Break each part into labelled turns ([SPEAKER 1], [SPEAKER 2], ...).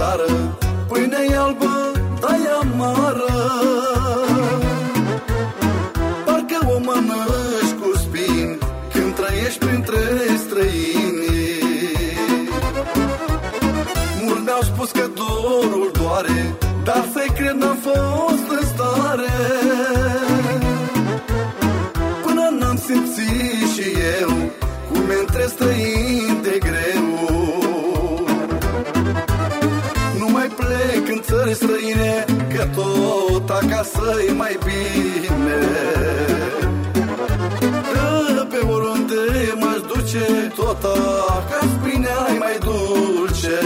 [SPEAKER 1] țară Pâinea e albă, dar e amară. țări străine Că tot acasă e mai bine. Că pe oriunde m-aș duce Tot acasă bine ai mai dulce.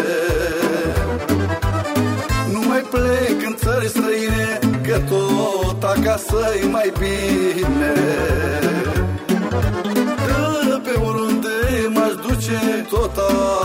[SPEAKER 1] Nu mai plec în țări străine Că tot acasă e mai bine. Că pe oriunde m-aș duce Tot acasă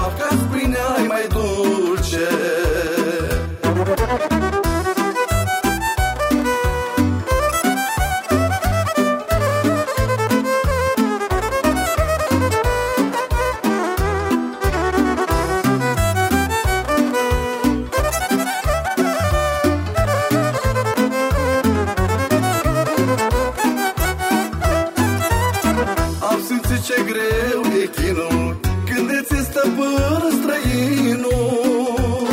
[SPEAKER 1] ce greu e chinul Când îți stăpân străinul.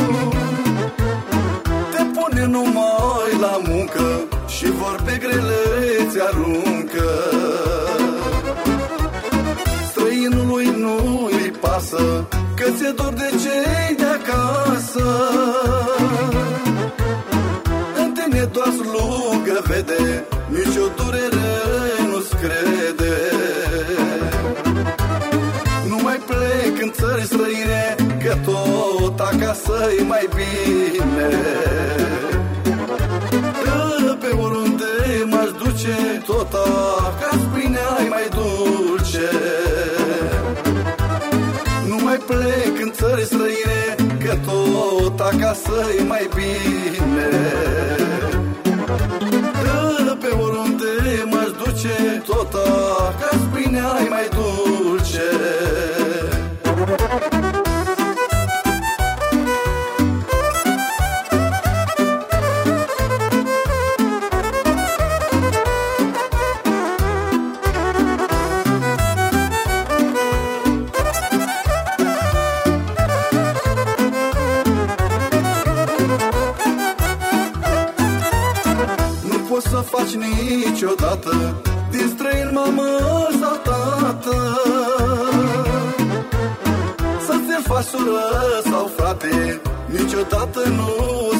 [SPEAKER 1] Te pune numai la muncă Și vor pe grele ți aruncă. Străinului nu-i pasă Că ți-e dor de cei de acasă. În tine doar slugă vede Nici o durere tot acasă e mai bine. Că pe oriunde m-aș duce tot acasă prin ai mai dulce. Nu mai plec în țări străine Că tot acasă e mai bine. niciodată Din străin mamă sau tată. Să ți-l faci sau frate Niciodată nu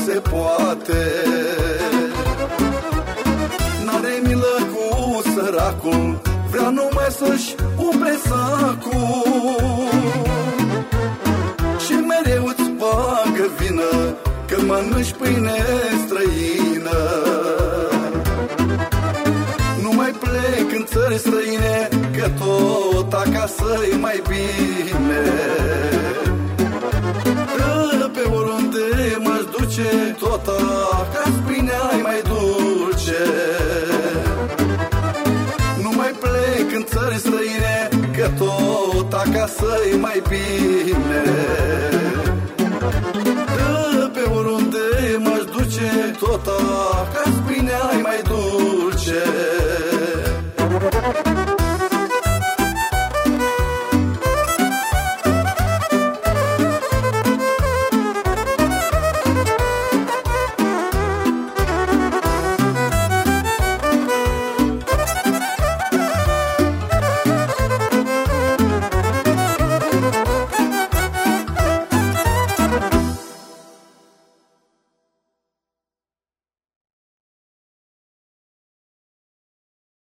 [SPEAKER 1] se poate. N-are milă cu săracul Vrea numai să-și umple sacul. Și mereu îți bagă vină Că mănânci pâine mai bine. Pe oriunde m-aș duce Tot ca bine ai mai duce Nu mai plec în țări străine Că tot acasă e mai bine. Că pe oriunde m-aș duce Tot ca bine ai